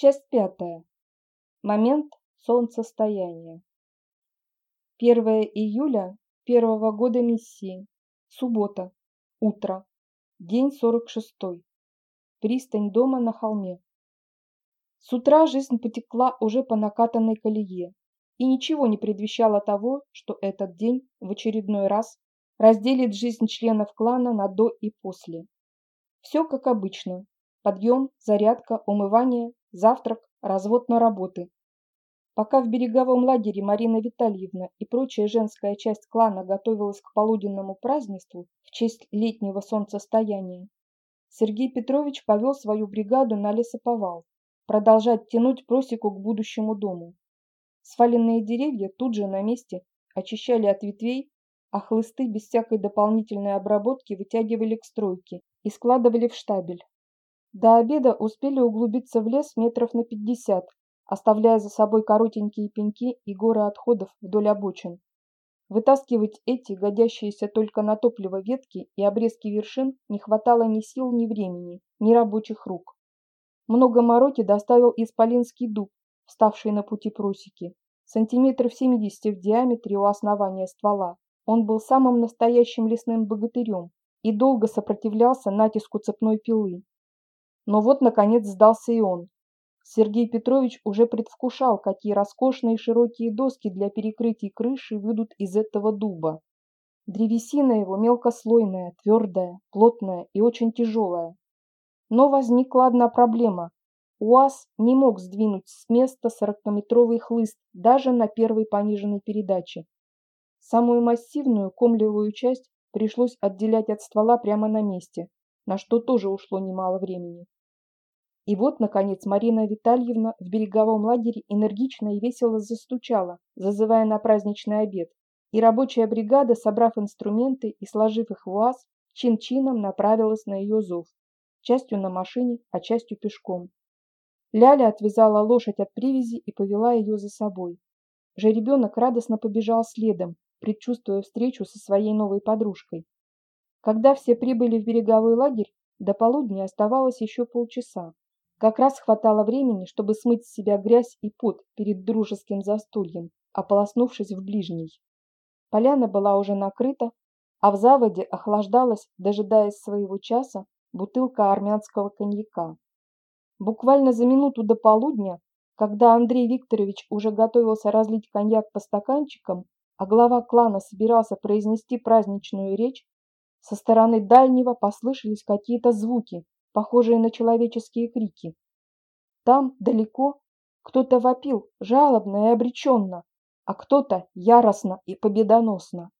Часть пятая. Момент солнцестояния. 1 июля первого года миссии. Суббота. Утро. День 46. Пристань дома на холме. С утра жизнь потекла уже по накатанной колее, и ничего не предвещало того, что этот день в очередной раз разделит жизнь членов клана на до и после. Все как обычно. Подъем, зарядка, умывание, завтрак, развод на работы. Пока в береговом лагере Марина Витальевна и прочая женская часть клана готовилась к полуденному празднеству в честь летнего солнцестояния, Сергей Петрович повел свою бригаду на лесоповал, продолжать тянуть просеку к будущему дому. Сваленные деревья тут же на месте очищали от ветвей, а хлысты без всякой дополнительной обработки вытягивали к стройке и складывали в штабель. До обеда успели углубиться в лес метров на пятьдесят, оставляя за собой коротенькие пеньки и горы отходов вдоль обочин. Вытаскивать эти, годящиеся только на топливо ветки и обрезки вершин, не хватало ни сил, ни времени, ни рабочих рук. Много мороки доставил исполинский дуб, вставший на пути просеки, сантиметров 70 в диаметре у основания ствола. Он был самым настоящим лесным богатырем и долго сопротивлялся натиску цепной пилы. Но вот, наконец, сдался и он. Сергей Петрович уже предвкушал, какие роскошные широкие доски для перекрытий крыши выйдут из этого дуба. Древесина его мелкослойная, твердая, плотная и очень тяжелая. Но возникла одна проблема. УАЗ не мог сдвинуть с места сорокаметровый хлыст даже на первой пониженной передаче. Самую массивную комлевую часть пришлось отделять от ствола прямо на месте, на что тоже ушло немало времени. И вот, наконец, Марина Витальевна в береговом лагере энергично и весело застучала, зазывая на праздничный обед. И рабочая бригада, собрав инструменты и сложив их в УАЗ, чин-чином направилась на ее зов. Частью на машине, а частью пешком. Ляля отвязала лошадь от привязи и повела ее за собой. Жеребенок радостно побежал следом, предчувствуя встречу со своей новой подружкой. Когда все прибыли в береговой лагерь, до полудня оставалось еще полчаса. Как раз хватало времени, чтобы смыть с себя грязь и пот перед дружеским застольем, ополоснувшись в ближний. Поляна была уже накрыта, а в заводе охлаждалась, дожидаясь своего часа, бутылка армянского коньяка. Буквально за минуту до полудня, когда Андрей Викторович уже готовился разлить коньяк по стаканчикам, а глава клана собирался произнести праздничную речь, со стороны дальнего послышались какие-то звуки, похожие на человеческие крики. Там, далеко, кто-то вопил жалобно и обреченно, а кто-то яростно и победоносно.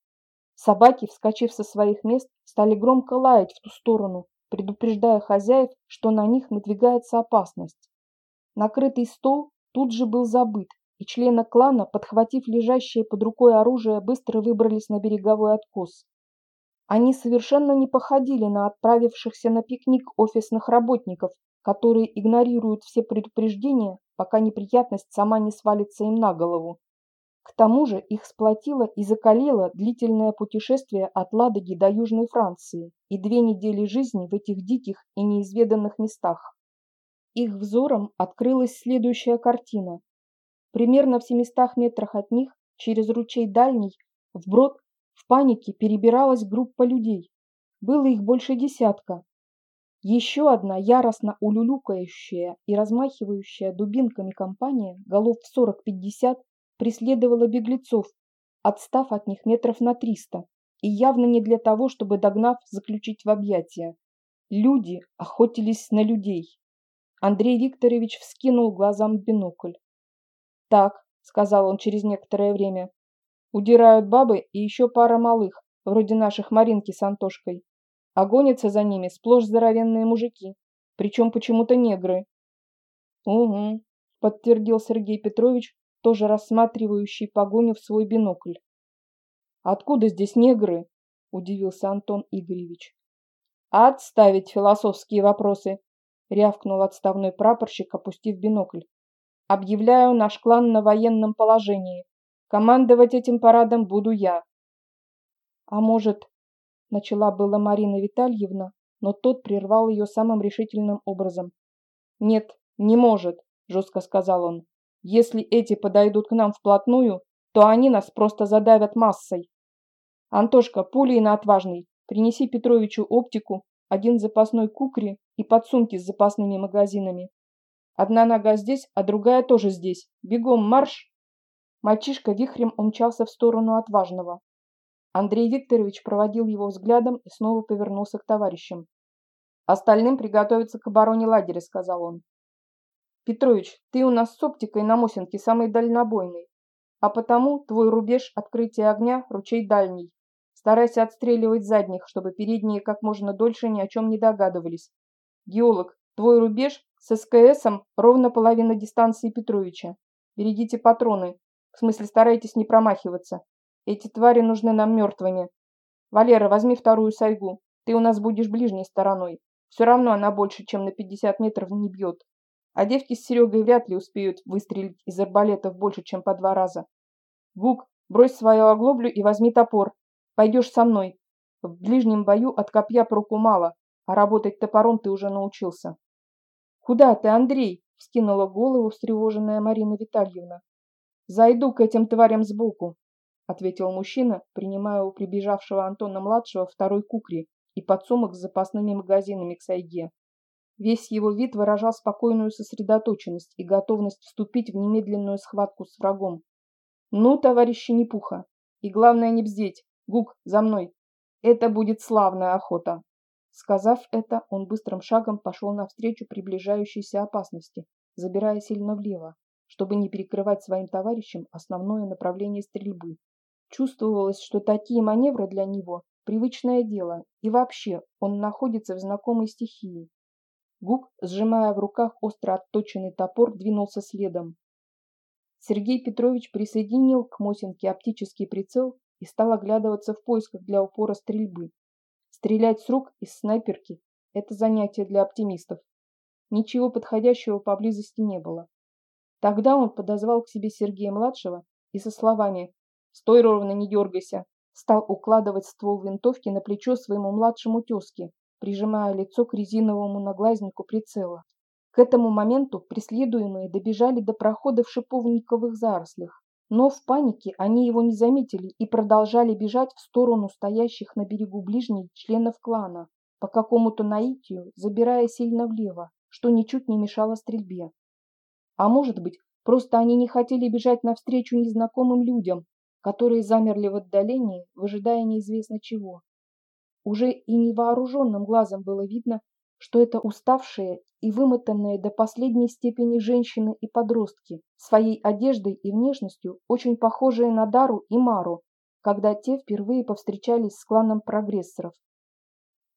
Собаки, вскочив со своих мест, стали громко лаять в ту сторону, предупреждая хозяев, что на них надвигается опасность. Накрытый стол тут же был забыт, и члены клана, подхватив лежащее под рукой оружие, быстро выбрались на береговой откос. Они совершенно не походили на отправившихся на пикник офисных работников, которые игнорируют все предупреждения, пока неприятность сама не свалится им на голову. К тому же их сплотило и закалило длительное путешествие от Ладоги до Южной Франции и две недели жизни в этих диких и неизведанных местах. Их взором открылась следующая картина. Примерно в 700 метрах от них, через ручей Дальний, вброд в панике перебиралась группа людей. Было их больше десятка. Еще одна яростно улюлюкающая и размахивающая дубинками компания, голов в 40-50, преследовала беглецов, отстав от них метров на триста, и явно не для того, чтобы, догнав, заключить в объятия. Люди охотились на людей. Андрей Викторович вскинул глазам бинокль. «Так», — сказал он через некоторое время, Удирают бабы и еще пара малых, вроде наших Маринки с Антошкой. А гонятся за ними сплошь здоровенные мужики, причем почему-то негры. «Угу», — подтвердил Сергей Петрович, тоже рассматривающий погоню в свой бинокль. «Откуда здесь негры?» – удивился Антон Игоревич. «Отставить философские вопросы!» – рявкнул отставной прапорщик, опустив бинокль. «Объявляю наш клан на военном положении. Командовать этим парадом буду я. А может, начала была Марина Витальевна, но тот прервал ее самым решительным образом. Нет, не может, жестко сказал он. «Если эти подойдут к нам вплотную, то они нас просто задавят массой. Антошка, пулей на отважный, принеси Петровичу оптику, один запасной кукри и подсумки с запасными магазинами. Одна нога здесь, а другая тоже здесь. Бегом, марш!» Мальчишка вихрем умчался в сторону отважного. Андрей Викторович проводил его взглядом и снова повернулся к товарищам. «Остальным приготовиться к обороне лагеря», — сказал он. «Петрович, ты у нас с оптикой на Мосинке самый дальнобойный, а потому твой рубеж открытия огня — ручей дальний. Старайся отстреливать задних, чтобы передние как можно дольше ни о чем не догадывались. Геолог, твой рубеж с СКСом ровно половина дистанции Петровича. Берегите патроны, в смысле старайтесь не промахиваться. Эти твари нужны нам мертвыми. Валера, возьми вторую сайгу. Ты у нас будешь ближней стороной. Все равно она больше, чем на 50 метров не бьет. А девки с Серегой вряд ли успеют выстрелить из арбалетов больше, чем по два раза. Гук, брось свою оглоблю и возьми топор. Пойдешь со мной. В ближнем бою от копья проку мало, а работать топором ты уже научился. «Куда ты, Андрей?» – вскинула голову встревоженная Марина Витальевна. «Зайду к этим тварям сбоку ответил мужчина, принимая у прибежавшего Антона-младшего второй кукри и подсумок с запасными магазинами к сайге. Весь его вид выражал спокойную сосредоточенность и готовность вступить в немедленную схватку с врагом. «Ну, товарищи Непуха, и главное не бздеть, Гук, за мной! Это будет славная охота!» Сказав это, он быстрым шагом пошел навстречу приближающейся опасности, забирая сильно влево, чтобы не перекрывать своим товарищам основное направление стрельбы. Чувствовалось, что такие маневры для него – привычное дело, и вообще он находится в знакомой стихии. Гук, сжимая в руках остро отточенный топор, двинулся следом. Сергей Петрович присоединил к Мосинке оптический прицел и стал оглядываться в поисках для упора стрельбы. Стрелять с рук из снайперки – это занятие для оптимистов. Ничего подходящего поблизости не было. Тогда он подозвал к себе Сергея-младшего и со словами Стой ровно, не дергайся. Стал укладывать ствол винтовки на плечо своему младшему тезке, прижимая лицо к резиновому наглазнику прицела. К этому моменту преследуемые добежали до прохода в шиповниковых зарослях. Но в панике они его не заметили и продолжали бежать в сторону стоящих на берегу ближних членов клана, по какому-то наитию забирая сильно влево, что ничуть не мешало стрельбе. А может быть, просто они не хотели бежать навстречу незнакомым людям, которые замерли в отдалении, выжидая неизвестно чего. Уже и невооруженным глазом было видно, что это уставшие и вымотанные до последней степени женщины и подростки, своей одеждой и внешностью очень похожие на Дару и Мару, когда те впервые повстречались с кланом прогрессоров.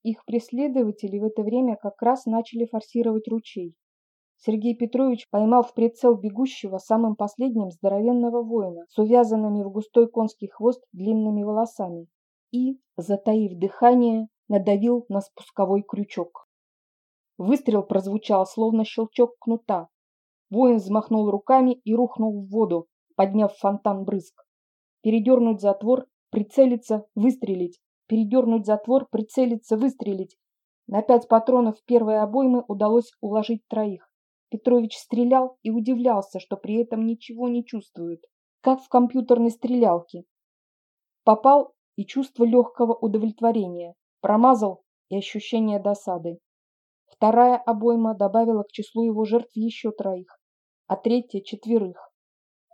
Их преследователи в это время как раз начали форсировать ручей. Сергей Петрович поймал в прицел бегущего самым последним здоровенного воина с увязанными в густой конский хвост длинными волосами и, затаив дыхание, надавил на спусковой крючок. Выстрел прозвучал, словно щелчок кнута. Воин взмахнул руками и рухнул в воду, подняв фонтан брызг. Передернуть затвор, прицелиться, выстрелить. Передернуть затвор, прицелиться, выстрелить. На пять патронов первой обоймы удалось уложить троих. Петрович стрелял и удивлялся, что при этом ничего не чувствует, как в компьютерной стрелялке. Попал и чувство легкого удовлетворения, промазал и ощущение досады. Вторая обойма добавила к числу его жертв еще троих, а третья – четверых.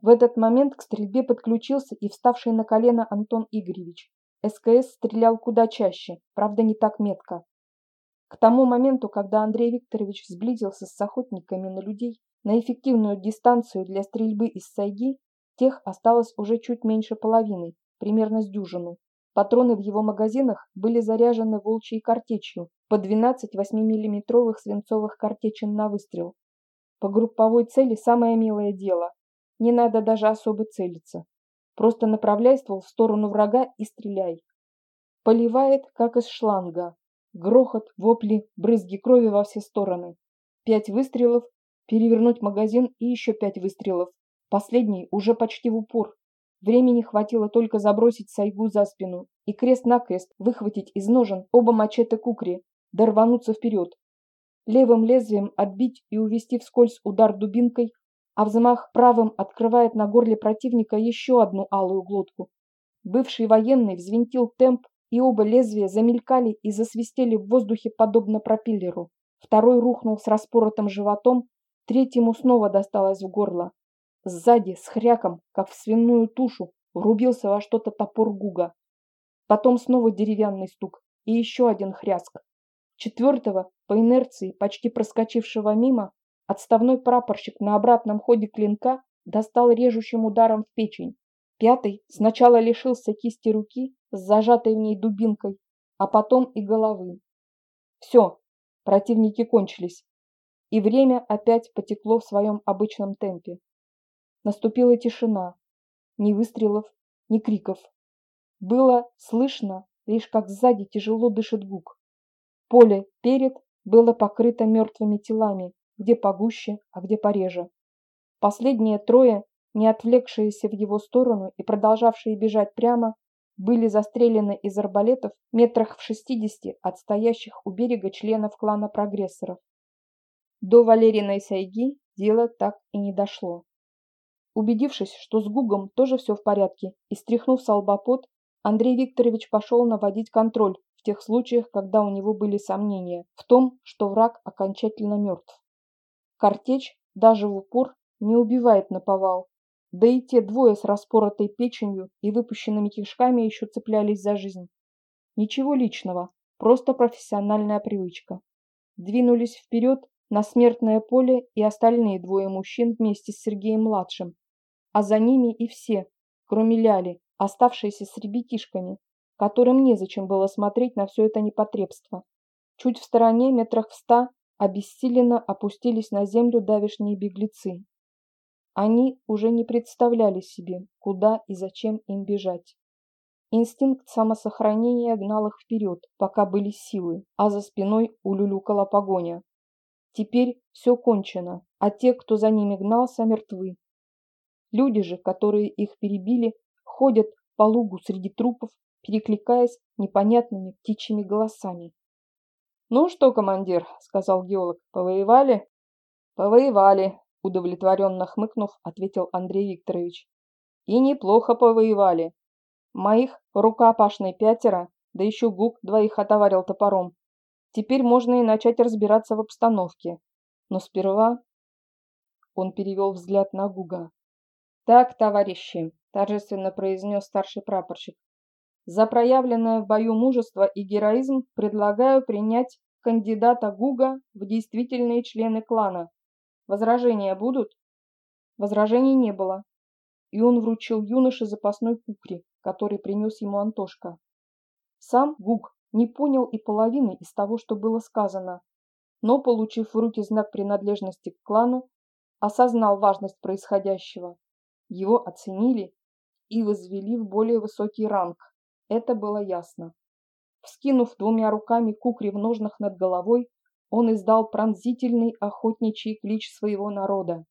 В этот момент к стрельбе подключился и вставший на колено Антон Игоревич. СКС стрелял куда чаще, правда не так метко. К тому моменту, когда Андрей Викторович сблизился с охотниками на людей на эффективную дистанцию для стрельбы из сайги, тех осталось уже чуть меньше половины, примерно с дюжину. Патроны в его магазинах были заряжены волчьей картечью по 12 8-миллиметровых свинцовых картечин на выстрел. По групповой цели самое милое дело. Не надо даже особо целиться. Просто направляй ствол в сторону врага и стреляй. Поливает, как из шланга, Грохот, вопли, брызги крови во все стороны. Пять выстрелов, перевернуть магазин и еще пять выстрелов. Последний уже почти в упор. Времени хватило только забросить сайгу за спину и крест-накрест выхватить из ножен оба мачете кукри, да рвануться вперед. левым лезвием отбить и увести вскользь удар дубинкой, а взмах правым открывает на горле противника еще одну алую глотку. Бывший военный взвинтил темп, и оба лезвия замелькали и засвистели в воздухе подобно пропиллеру. Второй рухнул с распоротым животом, третьему снова досталось в горло. Сзади, с хряком, как в свиную тушу, врубился во что-то топор Гуга. Потом снова деревянный стук и еще один хряск. Четвертого, по инерции, почти проскочившего мимо, отставной прапорщик на обратном ходе клинка достал режущим ударом в печень. Пятый сначала лишился кисти руки с зажатой в ней дубинкой, а потом и головы. Все, противники кончились, и время опять потекло в своем обычном темпе. Наступила тишина, ни выстрелов, ни криков. Было слышно лишь как сзади тяжело дышит Гук. Поле перед было покрыто мертвыми телами, где погуще, а где пореже. Последние трое, не отвлекшиеся в его сторону и продолжавшие бежать прямо, были застрелены из арбалетов метрах в шестидесяти от стоящих у берега членов клана прогрессоров. До Валериной Сайги дело так и не дошло. Убедившись, что с Гугом тоже все в порядке, и стряхнув с Андрей Викторович пошел наводить контроль в тех случаях, когда у него были сомнения в том, что враг окончательно мертв. Картечь даже в упор не убивает на повал, да и те двое с распоротой печенью и выпущенными кишками еще цеплялись за жизнь. Ничего личного, просто профессиональная привычка. Двинулись вперед на смертное поле и остальные двое мужчин вместе с Сергеем-младшим, а за ними и все, кроме Ляли, оставшиеся с ребятишками, которым незачем было смотреть на все это непотребство. Чуть в стороне, метрах в ста, обессиленно опустились на землю давишние беглецы. Они уже не представляли себе, куда и зачем им бежать. Инстинкт самосохранения гнал их вперед, пока были силы, а за спиной улюлюкала погоня. Теперь все кончено, а те, кто за ними гнался, мертвы. Люди же, которые их перебили, ходят по лугу среди трупов, перекликаясь непонятными птичьими голосами. «Ну что, командир», — сказал геолог, — «повоевали?» «Повоевали», — удовлетворенно хмыкнув, ответил Андрей Викторович. «И неплохо повоевали. Моих рукопашной пятеро, да еще Гук двоих отоварил топором. Теперь можно и начать разбираться в обстановке. Но сперва...» Он перевел взгляд на Гуга. «Так, товарищи, торжественно произнес старший прапорщик. За проявленное в бою мужество и героизм предлагаю принять кандидата Гуга в действительные члены клана. Возражения будут? Возражений не было. И он вручил юноше запасной кукри, который принес ему Антошка. Сам Гуг не понял и половины из того, что было сказано, но, получив в руки знак принадлежности к клану, осознал важность происходящего. Его оценили и возвели в более высокий ранг. Это было ясно. Вскинув двумя руками кукри в ножнах над головой, он издал пронзительный охотничий клич своего народа.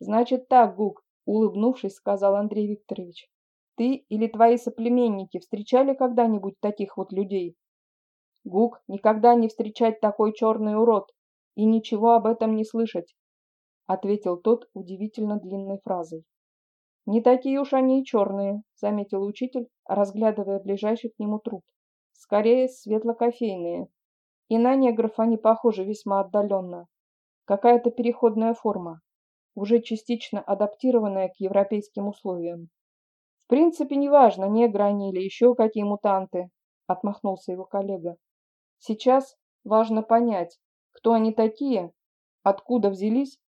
«Значит так, Гук», — улыбнувшись, сказал Андрей Викторович, «ты или твои соплеменники встречали когда-нибудь таких вот людей?» «Гук, никогда не встречать такой черный урод и ничего об этом не слышать», — ответил тот удивительно длинной фразой. «Не такие уж они и черные», — заметил учитель, разглядывая ближайший к нему труп. «Скорее светло-кофейные. И на негров они похожи весьма отдаленно. Какая-то переходная форма, уже частично адаптированная к европейским условиям. «В принципе, неважно, негры они или еще какие мутанты», — отмахнулся его коллега. «Сейчас важно понять, кто они такие, откуда взялись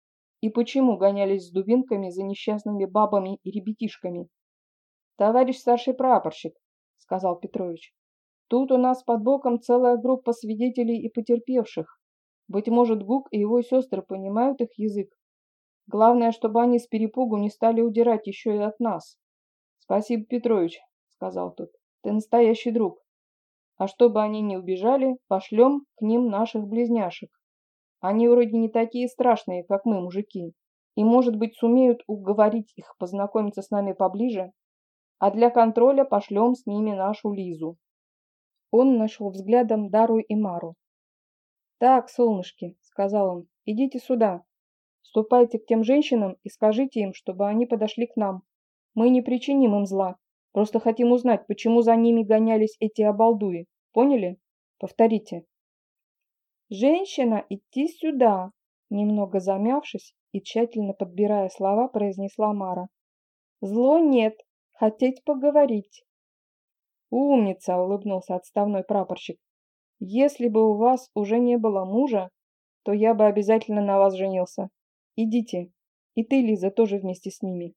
и почему гонялись с дубинками за несчастными бабами и ребятишками. «Товарищ старший прапорщик», — сказал Петрович, — «тут у нас под боком целая группа свидетелей и потерпевших. Быть может, Гук и его сестры понимают их язык. Главное, чтобы они с перепугу не стали удирать еще и от нас». «Спасибо, Петрович», — сказал тот, — «ты настоящий друг. А чтобы они не убежали, пошлем к ним наших близняшек. Они вроде не такие страшные, как мы, мужики, и, может быть, сумеют уговорить их познакомиться с нами поближе, а для контроля пошлем с ними нашу Лизу. Он нашел взглядом Дару и Мару. «Так, солнышки», — сказал он, — «идите сюда. Ступайте к тем женщинам и скажите им, чтобы они подошли к нам. Мы не причиним им зла. Просто хотим узнать, почему за ними гонялись эти обалдуи. Поняли? Повторите». «Женщина, идти сюда!» Немного замявшись и тщательно подбирая слова, произнесла Мара. «Зло нет. Хотеть поговорить». «Умница!» — улыбнулся отставной прапорщик. «Если бы у вас уже не было мужа, то я бы обязательно на вас женился. Идите. И ты, Лиза, тоже вместе с ними».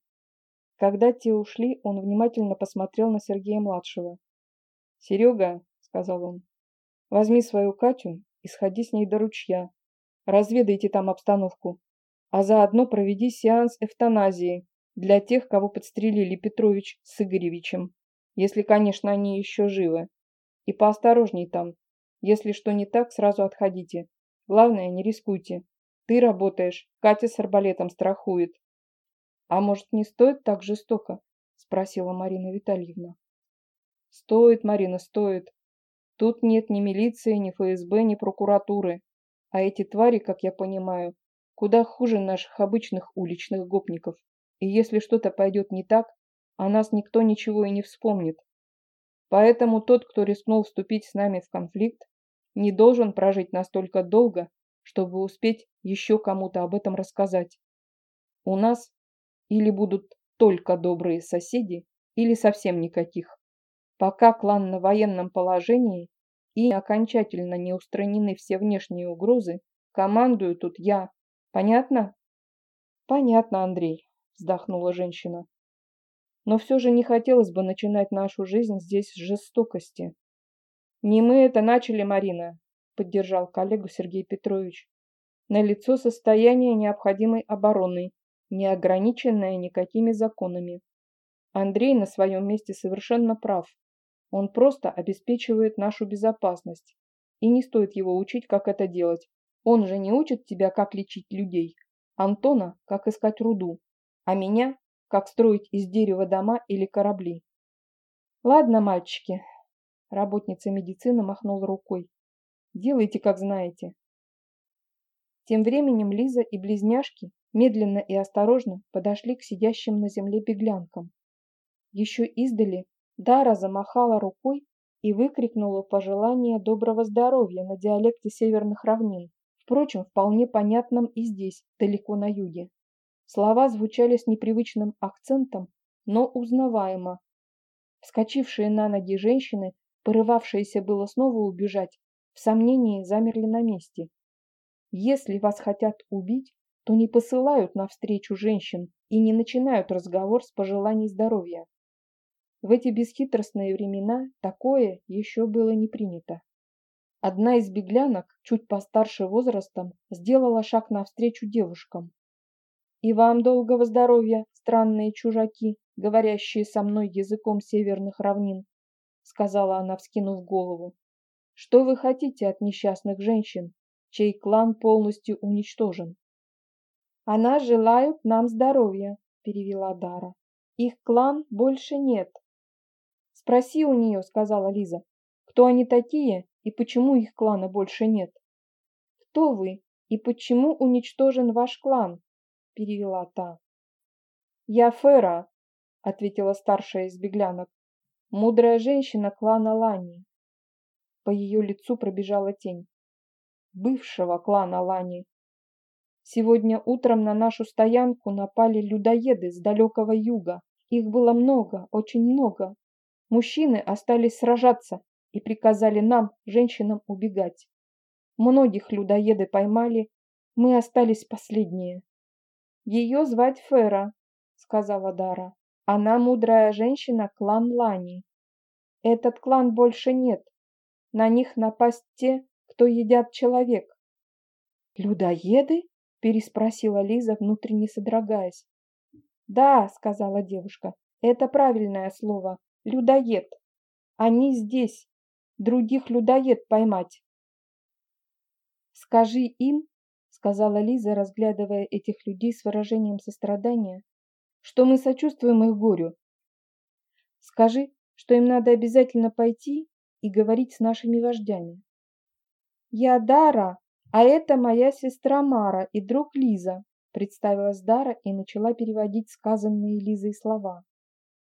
Когда те ушли, он внимательно посмотрел на Сергея-младшего. «Серега», — сказал он, — «возьми свою Катю и сходи с ней до ручья. Разведайте там обстановку. А заодно проведи сеанс эвтаназии для тех, кого подстрелили Петрович с Игоревичем. Если, конечно, они еще живы. И поосторожней там. Если что не так, сразу отходите. Главное, не рискуйте. Ты работаешь, Катя с арбалетом страхует. А может, не стоит так жестоко? Спросила Марина Витальевна. Стоит, Марина, стоит. Тут нет ни милиции, ни ФСБ, ни прокуратуры. А эти твари, как я понимаю, куда хуже наших обычных уличных гопников. И если что-то пойдет не так, о нас никто ничего и не вспомнит. Поэтому тот, кто рискнул вступить с нами в конфликт, не должен прожить настолько долго, чтобы успеть еще кому-то об этом рассказать. У нас или будут только добрые соседи, или совсем никаких. Пока клан на военном положении и окончательно не устранены все внешние угрозы, командую тут я. Понятно? Понятно, Андрей, вздохнула женщина но все же не хотелось бы начинать нашу жизнь здесь с жестокости. «Не мы это начали, Марина», — поддержал коллегу Сергей Петрович. На лицо состояние необходимой обороны, не ограниченное никакими законами. Андрей на своем месте совершенно прав. Он просто обеспечивает нашу безопасность. И не стоит его учить, как это делать. Он же не учит тебя, как лечить людей. Антона, как искать руду. А меня, как строить из дерева дома или корабли. Ладно, мальчики, работница медицины махнула рукой. Делайте, как знаете. Тем временем Лиза и близняшки медленно и осторожно подошли к сидящим на земле беглянкам. Еще издали Дара замахала рукой и выкрикнула пожелание доброго здоровья на диалекте северных равнин, впрочем, вполне понятном и здесь, далеко на юге. Слова звучали с непривычным акцентом, но узнаваемо. Вскочившие на ноги женщины, порывавшиеся было снова убежать, в сомнении замерли на месте. Если вас хотят убить, то не посылают навстречу женщин и не начинают разговор с пожеланий здоровья. В эти бесхитростные времена такое еще было не принято. Одна из беглянок, чуть постарше возрастом, сделала шаг навстречу девушкам. И вам долгого здоровья, странные чужаки, говорящие со мной языком северных равнин, сказала она, вскинув голову. Что вы хотите от несчастных женщин, чей клан полностью уничтожен? Она желают нам здоровья, перевела Дара. Их клан больше нет. Спроси у нее, сказала Лиза, кто они такие и почему их клана больше нет. Кто вы и почему уничтожен ваш клан? — перевела та. «Я Фера», — ответила старшая из беглянок, — «мудрая женщина клана Лани». По ее лицу пробежала тень. Бывшего клана Лани. Сегодня утром на нашу стоянку напали людоеды с далекого юга. Их было много, очень много. Мужчины остались сражаться и приказали нам, женщинам, убегать. Многих людоеды поймали, мы остались последние. «Ее звать Фера», — сказала Дара. «Она мудрая женщина, клан Лани. Этот клан больше нет. На них напасть те, кто едят человек». «Людоеды?» — переспросила Лиза, внутренне содрогаясь. «Да», — сказала девушка, — «это правильное слово. Людоед. Они здесь. Других людоед поймать». «Скажи им, сказала Лиза, разглядывая этих людей с выражением сострадания, что мы сочувствуем их горю. Скажи, что им надо обязательно пойти и говорить с нашими вождями. Я Дара, А это моя сестра Мара и друг Лиза, представилась Дара и начала переводить сказанные Лизой слова.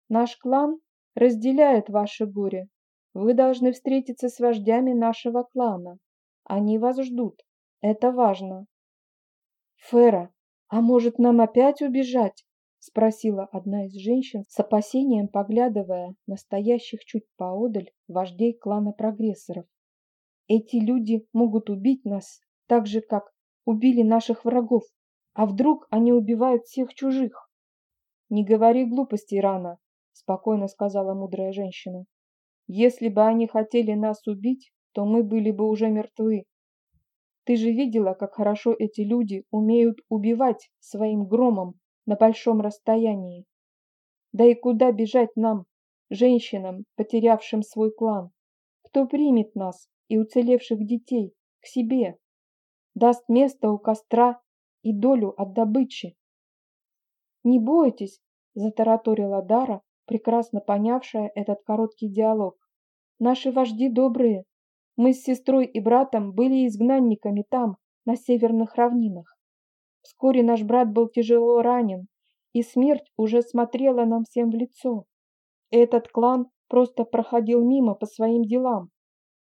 Наш клан разделяет ваше горе. Вы должны встретиться с вождями нашего клана. Они вас ждут. Это важно. Фера, а может нам опять убежать? Спросила одна из женщин с опасением, поглядывая на стоящих чуть поодаль вождей клана прогрессоров. Эти люди могут убить нас так же, как убили наших врагов. А вдруг они убивают всех чужих? Не говори глупостей, Рана, спокойно сказала мудрая женщина. Если бы они хотели нас убить, то мы были бы уже мертвы. Ты же видела, как хорошо эти люди умеют убивать своим громом на большом расстоянии. Да и куда бежать нам, женщинам, потерявшим свой клан? Кто примет нас и уцелевших детей к себе? Даст место у костра и долю от добычи. «Не бойтесь», – затараторила Дара, прекрасно понявшая этот короткий диалог. «Наши вожди добрые. Мы с сестрой и братом были изгнанниками там, на северных равнинах. Вскоре наш брат был тяжело ранен, и смерть уже смотрела нам всем в лицо. Этот клан просто проходил мимо по своим делам.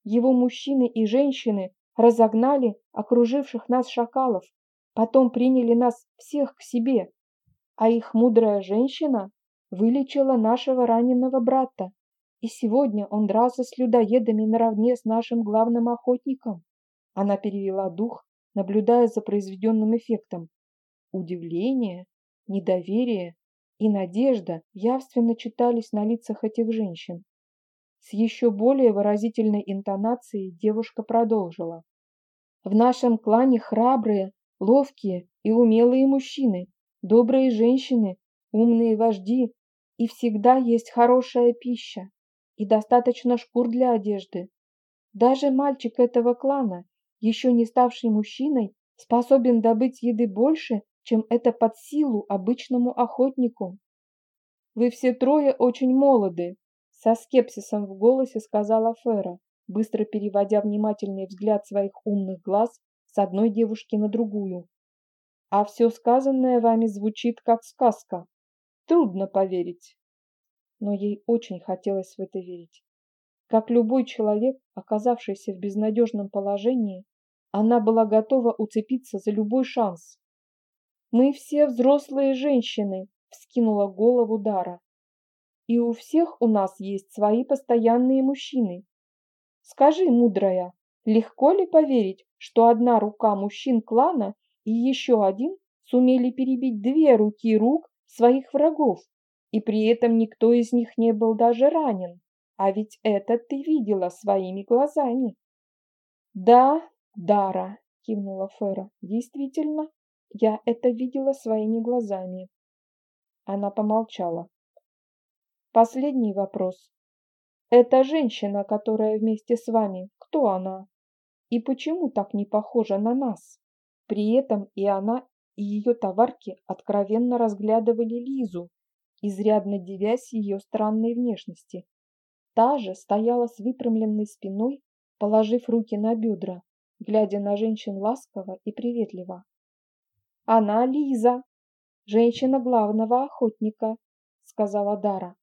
Его мужчины и женщины разогнали окруживших нас шакалов, потом приняли нас всех к себе, а их мудрая женщина вылечила нашего раненого брата, и сегодня он дрался с людоедами наравне с нашим главным охотником. Она перевела дух, наблюдая за произведенным эффектом. Удивление, недоверие и надежда явственно читались на лицах этих женщин. С еще более выразительной интонацией девушка продолжила. В нашем клане храбрые, ловкие и умелые мужчины, добрые женщины, умные вожди, и всегда есть хорошая пища и достаточно шкур для одежды. Даже мальчик этого клана, еще не ставший мужчиной, способен добыть еды больше, чем это под силу обычному охотнику. Вы все трое очень молоды, со скепсисом в голосе сказала Фера, быстро переводя внимательный взгляд своих умных глаз с одной девушки на другую. А все сказанное вами звучит как сказка. Трудно поверить. Но ей очень хотелось в это верить. Как любой человек, оказавшийся в безнадежном положении, она была готова уцепиться за любой шанс. «Мы все взрослые женщины», — вскинула голову Дара. «И у всех у нас есть свои постоянные мужчины. Скажи, мудрая, легко ли поверить, что одна рука мужчин клана и еще один сумели перебить две руки рук своих врагов, и при этом никто из них не был даже ранен? А ведь это ты видела своими глазами». «Да, Дара», — кивнула Фера, — «действительно, я это видела своими глазами». Она помолчала. «Последний вопрос. Эта женщина, которая вместе с вами, кто она? И почему так не похожа на нас?» При этом и она, и ее товарки откровенно разглядывали Лизу, изрядно девясь ее странной внешности. Та же стояла с выпрямленной спиной, положив руки на бедра, глядя на женщин ласково и приветливо. «Она Лиза, женщина главного охотника», — сказала Дара.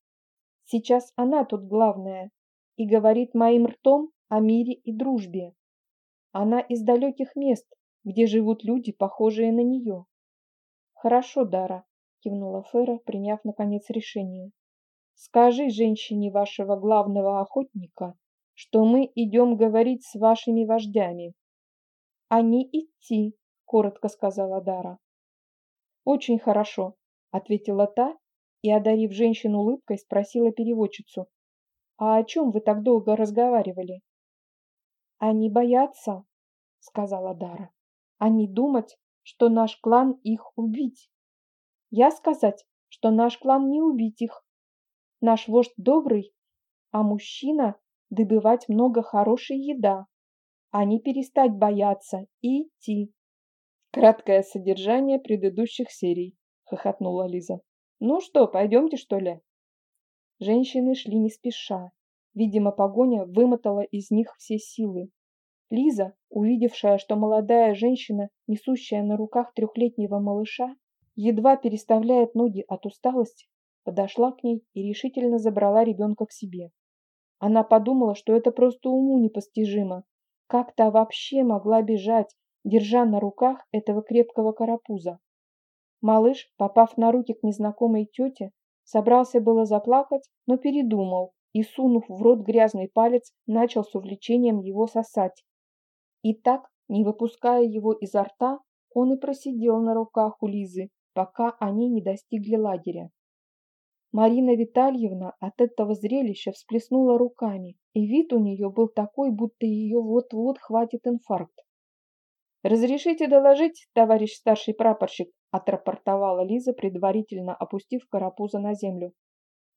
«Сейчас она тут главная и говорит моим ртом о мире и дружбе. Она из далеких мест, где живут люди, похожие на нее». «Хорошо, Дара», — кивнула Фера, приняв, наконец, решение. «Скажи женщине вашего главного охотника, что мы идем говорить с вашими вождями, не идти», — коротко сказала Дара. «Очень хорошо», — ответила та и, одарив женщину улыбкой, спросила переводчицу. «А о чем вы так долго разговаривали?» «Они боятся», — сказала Дара. «Они думать, что наш клан их убить. Я сказать, что наш клан не убить их. Наш вождь добрый, а мужчина добывать много хорошей еда а не перестать бояться и идти. Краткое содержание предыдущих серий, хохотнула Лиза. Ну что, пойдемте что ли? Женщины шли не спеша. Видимо, погоня вымотала из них все силы. Лиза, увидевшая, что молодая женщина, несущая на руках трехлетнего малыша, едва переставляет ноги от усталости, подошла к ней и решительно забрала ребенка к себе. Она подумала, что это просто уму непостижимо. Как то вообще могла бежать, держа на руках этого крепкого карапуза? Малыш, попав на руки к незнакомой тете, собрался было заплакать, но передумал и, сунув в рот грязный палец, начал с увлечением его сосать. И так, не выпуская его изо рта, он и просидел на руках у Лизы, пока они не достигли лагеря. Марина Витальевна от этого зрелища всплеснула руками, и вид у нее был такой, будто ее вот-вот хватит инфаркт. «Разрешите доложить, товарищ старший прапорщик?» – отрапортовала Лиза, предварительно опустив карапуза на землю.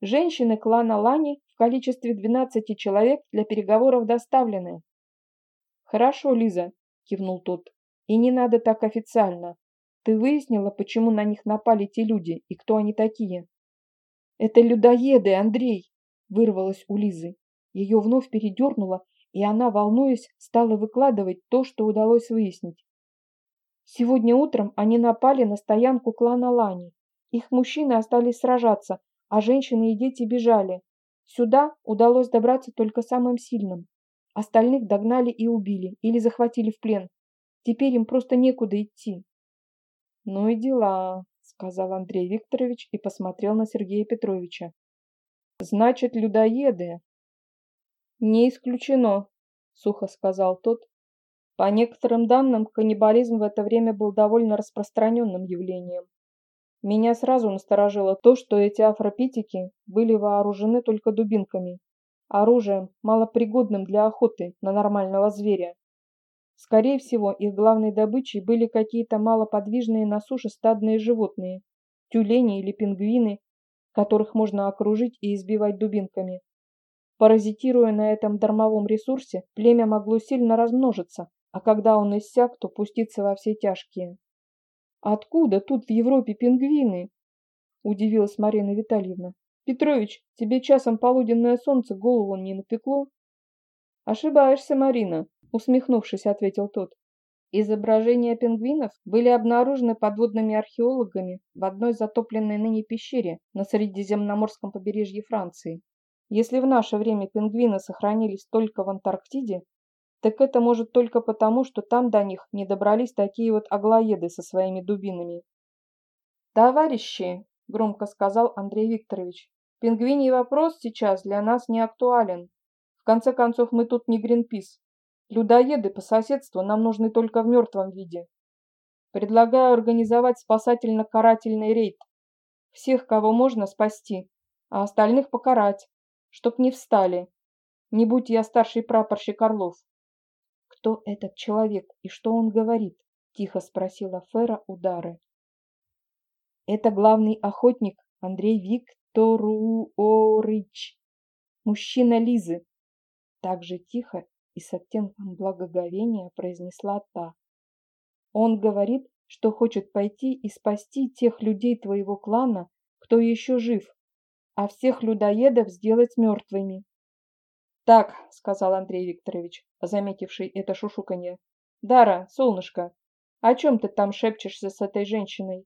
«Женщины клана Лани в количестве 12 человек для переговоров доставлены». «Хорошо, Лиза», – кивнул тот. «И не надо так официально. Ты выяснила, почему на них напали те люди и кто они такие?» «Это людоеды, Андрей!» – вырвалось у Лизы. Ее вновь передернуло, и она, волнуясь, стала выкладывать то, что удалось выяснить. Сегодня утром они напали на стоянку клана Лани. Их мужчины остались сражаться, а женщины и дети бежали. Сюда удалось добраться только самым сильным. Остальных догнали и убили, или захватили в плен. Теперь им просто некуда идти. Ну и дела, сказал Андрей Викторович и посмотрел на Сергея Петровича. Значит, людоеды. Не исключено, сухо сказал тот. По некоторым данным, каннибализм в это время был довольно распространенным явлением. Меня сразу насторожило то, что эти афропитики были вооружены только дубинками, оружием, малопригодным для охоты на нормального зверя. Скорее всего, их главной добычей были какие-то малоподвижные на суше стадные животные, тюлени или пингвины, которых можно окружить и избивать дубинками. Паразитируя на этом дармовом ресурсе, племя могло сильно размножиться, а когда он иссяк, то пуститься во все тяжкие. «Откуда тут в Европе пингвины?» – удивилась Марина Витальевна. Петрович, тебе часом полуденное солнце голову не напекло? Ошибаешься, Марина, усмехнувшись, ответил тот. Изображения пингвинов были обнаружены подводными археологами в одной затопленной ныне пещере на Средиземноморском побережье Франции. Если в наше время пингвины сохранились только в Антарктиде, так это может только потому, что там до них не добрались такие вот аглоеды со своими дубинами. «Товарищи!» – громко сказал Андрей Викторович. Пингвиний вопрос сейчас для нас не актуален. В конце концов, мы тут не Гринпис. Людоеды по соседству нам нужны только в мертвом виде. Предлагаю организовать спасательно-карательный рейд. Всех, кого можно, спасти, а остальных покарать, чтоб не встали. Не будь я старший прапорщик Орлов. «Кто этот человек и что он говорит?» – тихо спросила Фера удары. «Это главный охотник Андрей Вик Торуорыч, мужчина Лизы. Так же тихо и с оттенком благоговения произнесла та. Он говорит, что хочет пойти и спасти тех людей твоего клана, кто еще жив, а всех людоедов сделать мертвыми. Так, сказал Андрей Викторович, заметивший это шушуканье. Дара, солнышко, о чем ты там шепчешься с этой женщиной?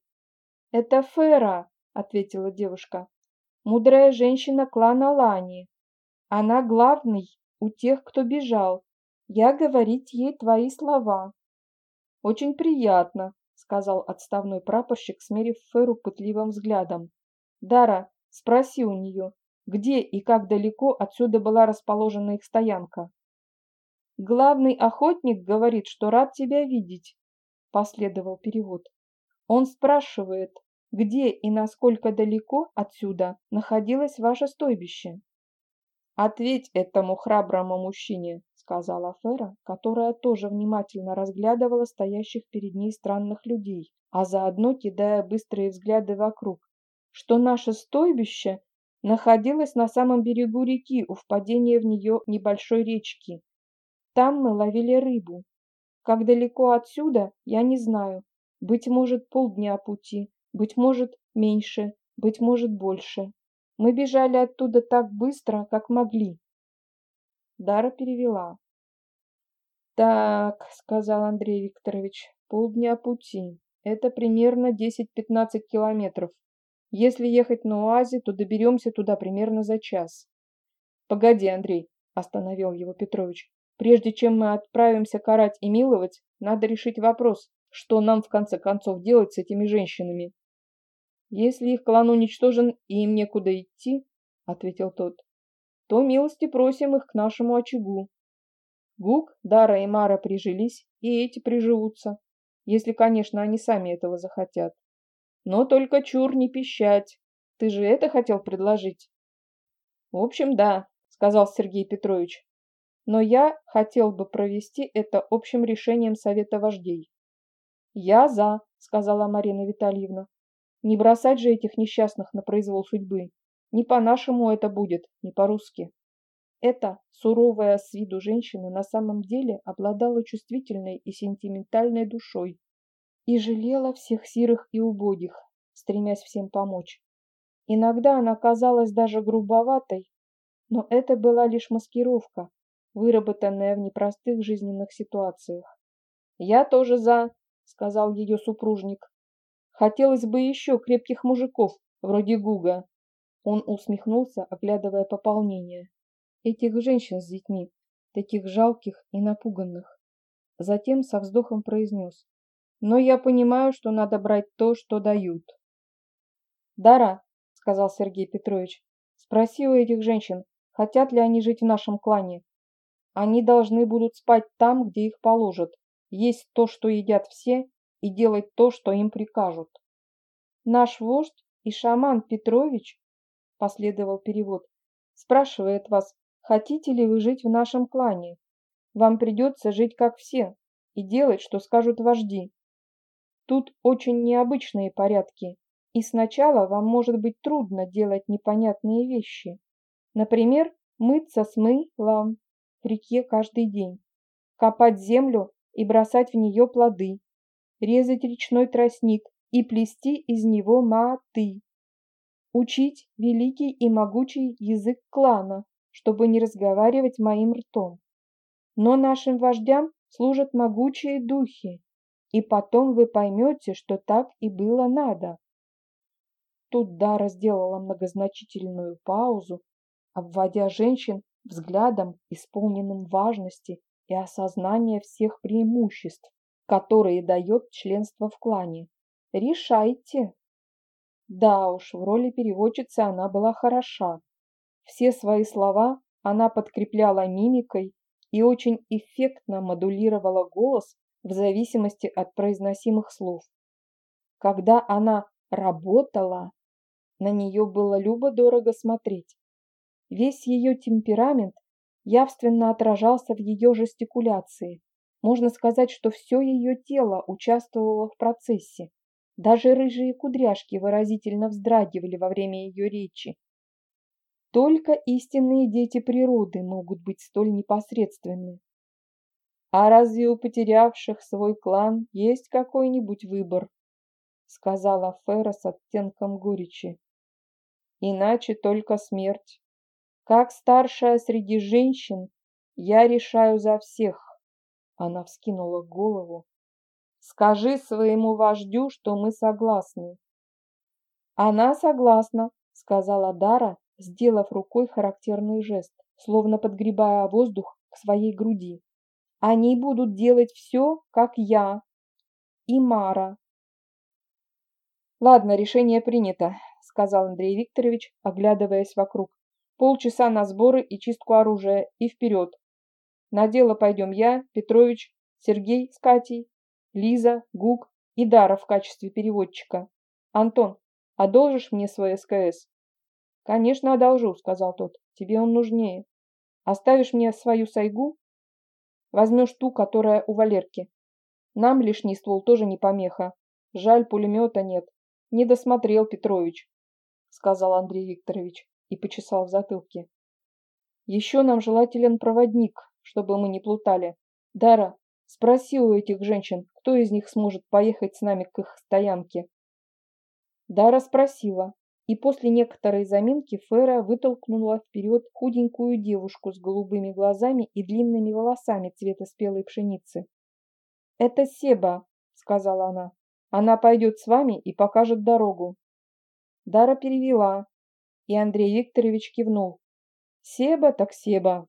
Это Фера, ответила девушка мудрая женщина клана Лани. Она главный у тех, кто бежал. Я говорить ей твои слова. Очень приятно, сказал отставной прапорщик, смерив Феру пытливым взглядом. Дара, спроси у нее, где и как далеко отсюда была расположена их стоянка. Главный охотник говорит, что рад тебя видеть, последовал перевод. Он спрашивает, где и насколько далеко отсюда находилось ваше стойбище? Ответь этому храброму мужчине, сказала Фера, которая тоже внимательно разглядывала стоящих перед ней странных людей, а заодно кидая быстрые взгляды вокруг, что наше стойбище находилось на самом берегу реки у впадения в нее небольшой речки. Там мы ловили рыбу. Как далеко отсюда, я не знаю. Быть может, полдня пути, быть может, меньше, быть может, больше. Мы бежали оттуда так быстро, как могли. Дара перевела. «Так», — сказал Андрей Викторович, — «полдня пути. Это примерно 10-15 километров. Если ехать на УАЗе, то доберемся туда примерно за час». «Погоди, Андрей», — остановил его Петрович. «Прежде чем мы отправимся карать и миловать, надо решить вопрос, что нам в конце концов делать с этими женщинами». «Если их клан уничтожен и им некуда идти», — ответил тот, — «то милости просим их к нашему очагу. Гук, Дара и Мара прижились, и эти приживутся, если, конечно, они сами этого захотят. Но только чур не пищать. Ты же это хотел предложить? В общем, да, сказал Сергей Петрович. Но я хотел бы провести это общим решением Совета вождей. Я за, сказала Марина Витальевна. Не бросать же этих несчастных на произвол судьбы. Не по-нашему это будет, не по-русски. Эта суровая с виду женщина на самом деле обладала чувствительной и сентиментальной душой и жалела всех сирых и убогих, стремясь всем помочь. Иногда она казалась даже грубоватой, но это была лишь маскировка, выработанная в непростых жизненных ситуациях. «Я тоже за», — сказал ее супружник. «Хотелось бы еще крепких мужиков, вроде Гуга». Он усмехнулся, оглядывая пополнение этих женщин с детьми, таких жалких и напуганных. Затем со вздохом произнес. Но я понимаю, что надо брать то, что дают. Дара, сказал Сергей Петрович, спроси у этих женщин, хотят ли они жить в нашем клане. Они должны будут спать там, где их положат, есть то, что едят все, и делать то, что им прикажут. Наш вождь и шаман Петрович, последовал перевод, спрашивает вас, Хотите ли вы жить в нашем клане? Вам придется жить как все и делать, что скажут вожди. Тут очень необычные порядки, и сначала вам может быть трудно делать непонятные вещи. Например, мыться с мылом в реке каждый день, копать землю и бросать в нее плоды, резать речной тростник и плести из него маты, учить великий и могучий язык клана, чтобы не разговаривать моим ртом. Но нашим вождям служат могучие духи, и потом вы поймете, что так и было надо. Тут Дара сделала многозначительную паузу, обводя женщин взглядом, исполненным важности и осознания всех преимуществ, которые дает членство в клане. Решайте. Да уж, в роли переводчицы она была хороша, все свои слова она подкрепляла мимикой и очень эффектно модулировала голос в зависимости от произносимых слов. Когда она работала, на нее было любо-дорого смотреть. Весь ее темперамент явственно отражался в ее жестикуляции. Можно сказать, что все ее тело участвовало в процессе. Даже рыжие кудряшки выразительно вздрагивали во время ее речи. Только истинные дети природы могут быть столь непосредственны. А разве у потерявших свой клан есть какой-нибудь выбор? Сказала Фера с оттенком горечи. Иначе только смерть. Как старшая среди женщин, я решаю за всех. Она вскинула голову. Скажи своему вождю, что мы согласны. Она согласна, сказала Дара, сделав рукой характерный жест, словно подгребая воздух к своей груди. Они будут делать все, как я и Мара. Ладно, решение принято, сказал Андрей Викторович, оглядываясь вокруг. Полчаса на сборы и чистку оружия и вперед. На дело пойдем я, Петрович, Сергей с Катей, Лиза, Гук и Дара в качестве переводчика. Антон, одолжишь мне свой СКС? «Конечно, одолжу», — сказал тот. «Тебе он нужнее. Оставишь мне свою сайгу? Возьмешь ту, которая у Валерки. Нам лишний ствол тоже не помеха. Жаль, пулемета нет. Не досмотрел Петрович», — сказал Андрей Викторович и почесал в затылке. «Еще нам желателен проводник, чтобы мы не плутали. Дара, спроси у этих женщин, кто из них сможет поехать с нами к их стоянке». Дара спросила, и после некоторой заминки Фера вытолкнула вперед худенькую девушку с голубыми глазами и длинными волосами цвета спелой пшеницы. «Это Себа», — сказала она. «Она пойдет с вами и покажет дорогу». Дара перевела, и Андрей Викторович кивнул. «Себа так Себа,